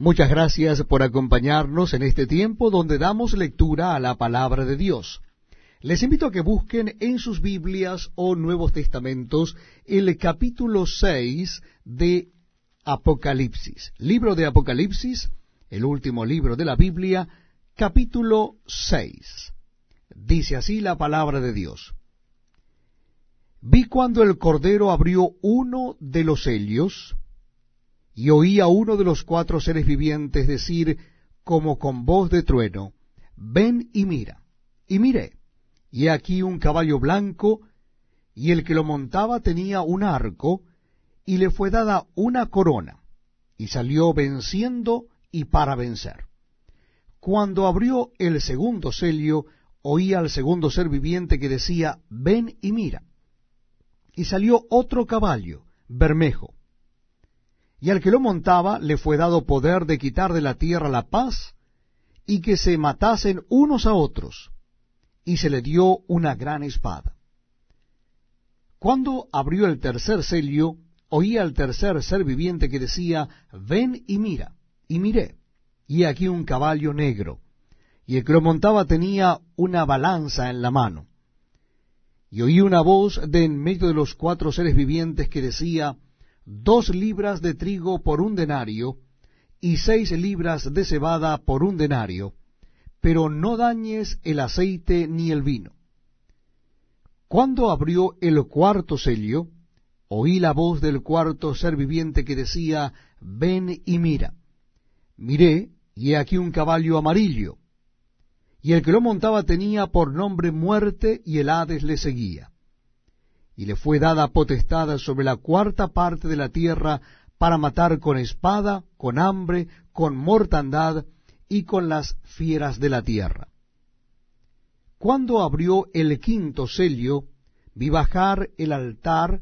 Muchas gracias por acompañarnos en este tiempo donde damos lectura a la palabra de Dios. Les invito a que busquen en sus Biblias o Nuevos Testamentos el capítulo 6 de Apocalipsis. Libro de Apocalipsis, el último libro de la Biblia, capítulo 6. Dice así la palabra de Dios. Vi cuando el Cordero abrió uno de los sellos, y oí a uno de los cuatro seres vivientes decir, como con voz de trueno, ven y mira. Y miré, y aquí un caballo blanco, y el que lo montaba tenía un arco, y le fue dada una corona, y salió venciendo y para vencer. Cuando abrió el segundo sello, oí al segundo ser viviente que decía, ven y mira. Y salió otro caballo, bermejo, y al que lo montaba le fue dado poder de quitar de la tierra la paz y que se matasen unos a otros, y se le dio una gran espada. Cuando abrió el tercer sello, oí al tercer ser viviente que decía, ven y mira, y miré, y aquí un caballo negro, y el que lo montaba tenía una balanza en la mano. Y oí una voz de en medio de los cuatro seres vivientes que decía, dos libras de trigo por un denario, y seis libras de cebada por un denario, pero no dañes el aceite ni el vino. Cuando abrió el cuarto sello, oí la voz del cuarto ser viviente que decía, Ven y mira. Miré, y he aquí un caballo amarillo, y el que lo montaba tenía por nombre muerte, y el Hades le seguía y le fue dada potestad sobre la cuarta parte de la tierra para matar con espada, con hambre, con mortandad y con las fieras de la tierra. Cuando abrió el quinto sello, vi bajar el altar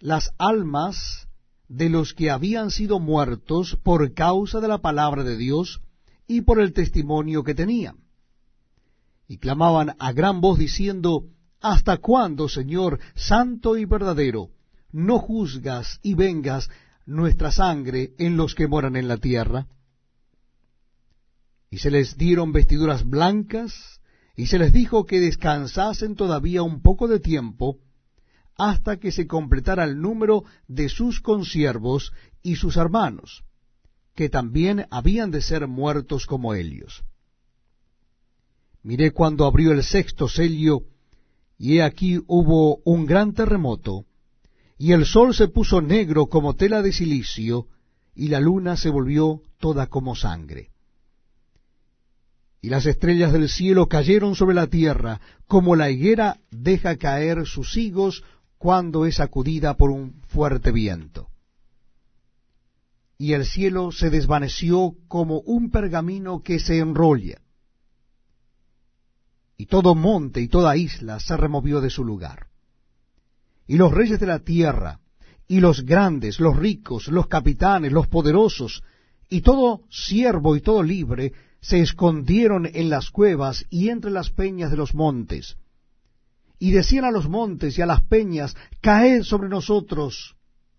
las almas de los que habían sido muertos por causa de la palabra de Dios y por el testimonio que tenían. Y clamaban a gran voz diciendo, ¿Hasta cuándo, Señor, santo y verdadero, no juzgas y vengas nuestra sangre en los que moran en la tierra? Y se les dieron vestiduras blancas, y se les dijo que descansasen todavía un poco de tiempo, hasta que se completara el número de sus consiervos y sus hermanos, que también habían de ser muertos como ellos. Miré cuando abrió el sexto sello, y he aquí hubo un gran terremoto, y el sol se puso negro como tela de silicio, y la luna se volvió toda como sangre. Y las estrellas del cielo cayeron sobre la tierra, como la higuera deja caer sus higos cuando es sacudida por un fuerte viento. Y el cielo se desvaneció como un pergamino que se enrolla y todo monte y toda isla se removió de su lugar. Y los reyes de la tierra, y los grandes, los ricos, los capitanes, los poderosos, y todo siervo y todo libre, se escondieron en las cuevas y entre las peñas de los montes. Y decían a los montes y a las peñas, caed sobre nosotros,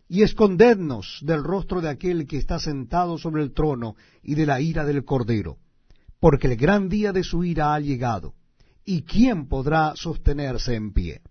y escondednos del rostro de aquel que está sentado sobre el trono y de la ira del Cordero, porque el gran día de su ira ha llegado ¿y quién podrá sostenerse en pie?